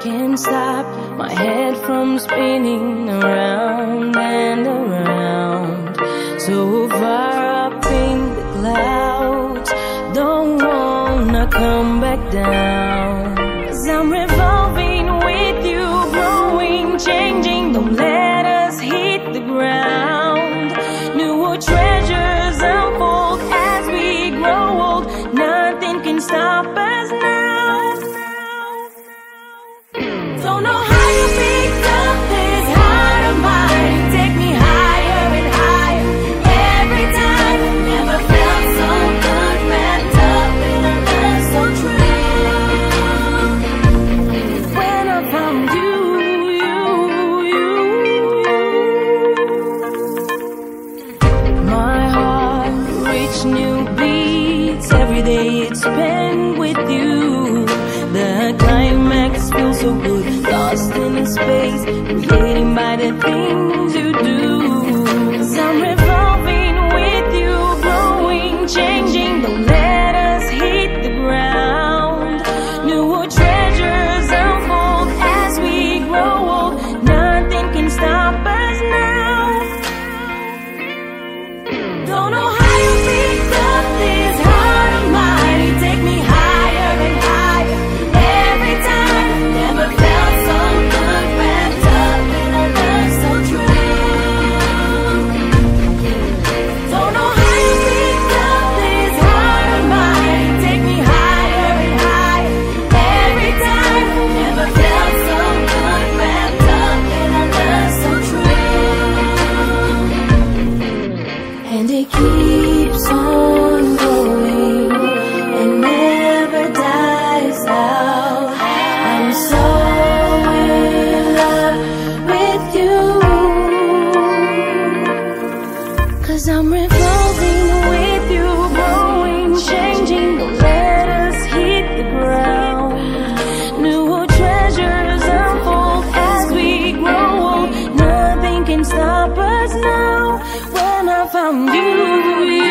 Can't stop my head from spinning around and around. So far up in the clouds, don't wanna come back down. Cause I'm revolving with you, growing, changing. so good Lost in space Created by the things. it keeps on from you.